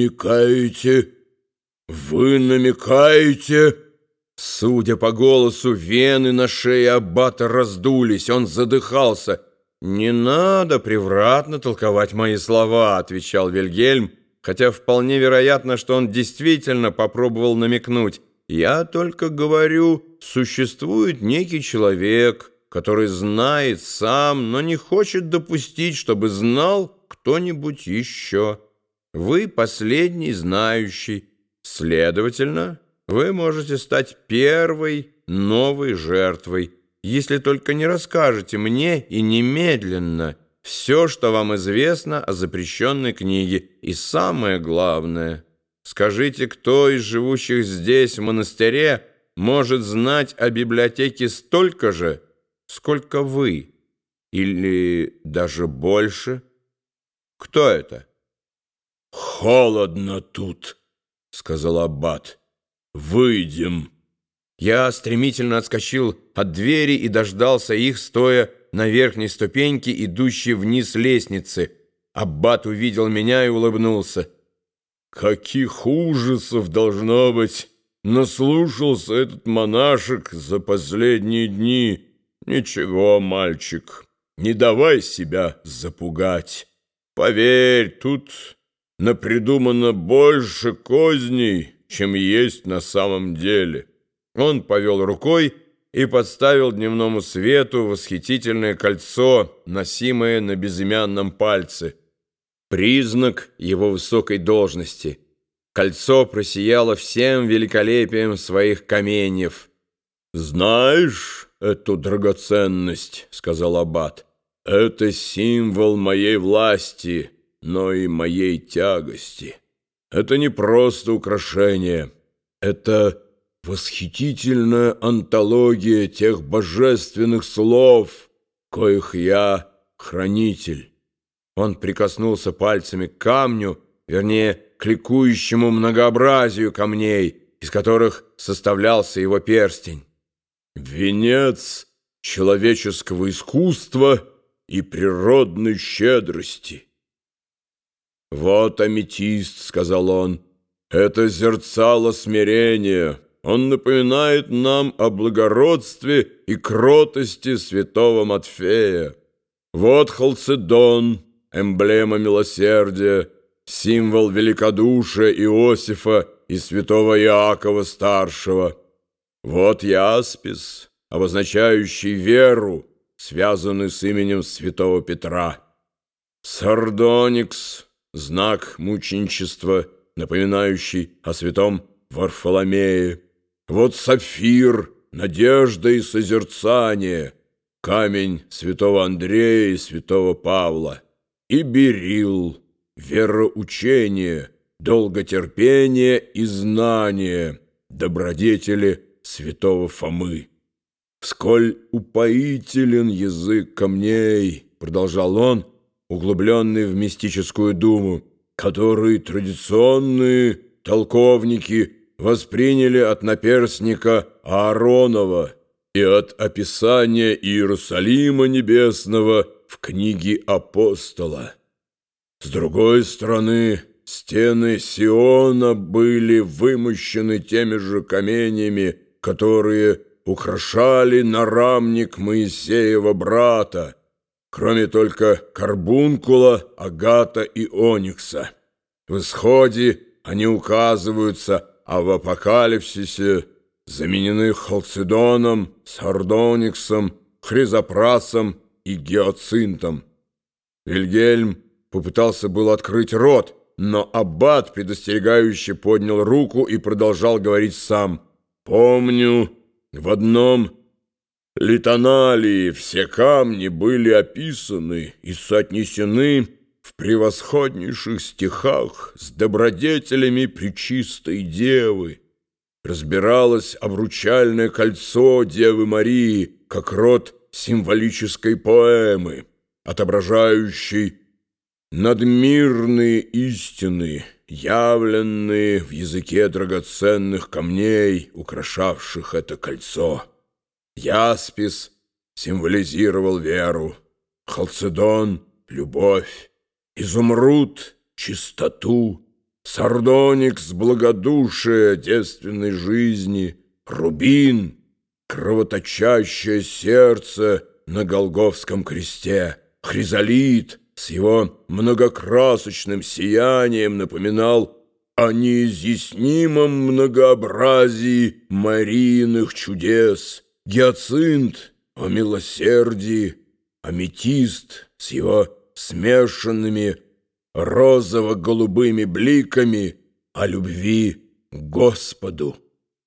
намекаете? Вы намекаете?» Судя по голосу, вены на шее аббата раздулись, он задыхался. «Не надо превратно толковать мои слова», — отвечал Вильгельм, хотя вполне вероятно, что он действительно попробовал намекнуть. «Я только говорю, существует некий человек, который знает сам, но не хочет допустить, чтобы знал кто-нибудь еще. Вы последний знающий, следовательно...» Вы можете стать первой новой жертвой, если только не расскажете мне и немедленно все, что вам известно о запрещенной книге. И самое главное, скажите, кто из живущих здесь, в монастыре, может знать о библиотеке столько же, сколько вы, или даже больше? Кто это? «Холодно тут», — сказал Аббат. «Выйдем». Я стремительно отскочил от двери и дождался их, стоя на верхней ступеньке, идущей вниз лестницы. Аббат увидел меня и улыбнулся. «Каких ужасов, должно быть, наслушался этот монашек за последние дни. Ничего, мальчик, не давай себя запугать. Поверь, тут напридумано больше козней» чем есть на самом деле. Он повел рукой и подставил дневному свету восхитительное кольцо, носимое на безымянном пальце. Признак его высокой должности. Кольцо просияло всем великолепием своих каменьев. «Знаешь эту драгоценность?» — сказал Аббат. «Это символ моей власти, но и моей тягости». Это не просто украшение, это восхитительная антология тех божественных слов, коих я хранитель. Он прикоснулся пальцами к камню, вернее, к ликующему многообразию камней, из которых составлялся его перстень. Венец человеческого искусства и природной щедрости. «Вот аметист», — сказал он, — «это зерцало смирения. Он напоминает нам о благородстве и кротости святого Матфея. Вот халцедон, эмблема милосердия, символ великодушия Иосифа и святого Иакова-старшего. Вот яспис, обозначающий веру, связанный с именем святого Петра. Сардоникс — знак мученичества, напоминающий о святом Варфоломее. Вот сапфир, надежда и созерцание, камень святого Андрея и святого Павла, и берил, вероучение, долготерпение и знание, добродетели святого Фомы. «Сколь упоителен язык камней!» — продолжал он, углубленный в мистическую думу, который традиционные толковники восприняли от наперстника Ааронова и от описания Иерусалима Небесного в книге апостола. С другой стороны, стены Сиона были вымощены теми же каменями, которые украшали нарамник Моисеева брата, кроме только карбункула, агата и оникса. В исходе они указываются, а в апокалипсисе заменены халцедоном, сардониксом, хризопрасом и геоцинтом. Вильгельм попытался был открыть рот, но аббат предостерегающе поднял руку и продолжал говорить сам. «Помню, в одном Литоналии все камни были описаны и соотнесены в превосходнейших стихах с добродетелями Пречистой Девы. Разбиралось обручальное кольцо Девы Марии как род символической поэмы, отображающей надмирные истины, явленные в языке драгоценных камней, украшавших это кольцо. Яспис символизировал веру, Халцедон — любовь, Изумруд — чистоту, Сардоникс благодушия девственной жизни, Рубин, кровоточащее сердце на Голговском кресте, Хризолит с его многокрасочным сиянием напоминал о неизъяснимом многообразии Марииных чудес, Гиацинт о милосердии, аметист с его смешанными розово-голубыми бликами о любви к Господу.